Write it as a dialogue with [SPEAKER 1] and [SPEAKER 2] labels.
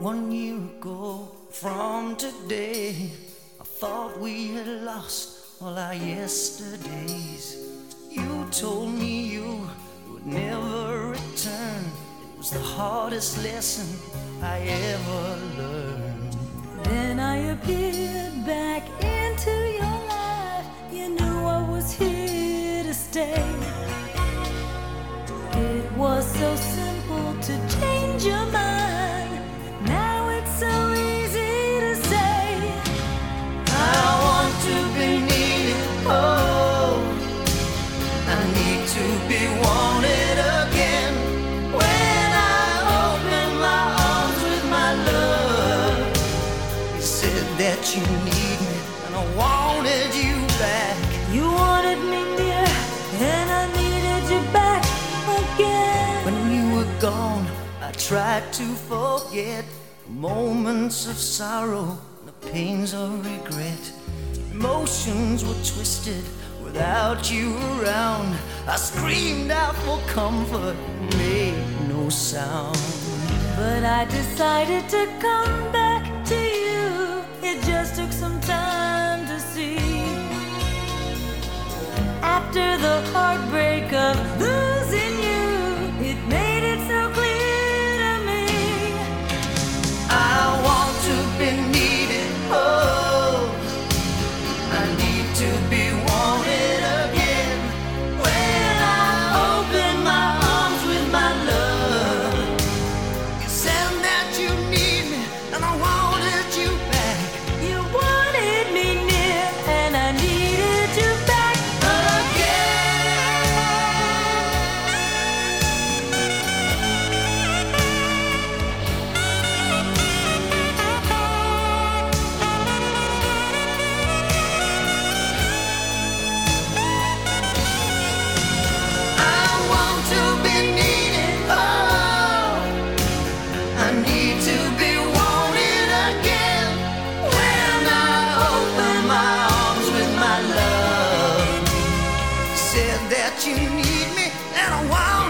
[SPEAKER 1] One year ago from today, I thought we had lost all our yesterdays. You told me you would never return. It was the hardest lesson I ever learned.
[SPEAKER 2] Then I appeared back into your life. You knew I was here to stay. It was so simple to change your mind.
[SPEAKER 1] You said that you need me, and I wanted you back.
[SPEAKER 2] You wanted me near, and I needed you back again.
[SPEAKER 1] When you were gone, I tried to forget moments of sorrow the pains of regret. Emotions were twisted without you around. I screamed out for comfort, made no sound.
[SPEAKER 2] But I decided to come back to you. It just took some time to see. After the heartbreak that you need me. And I want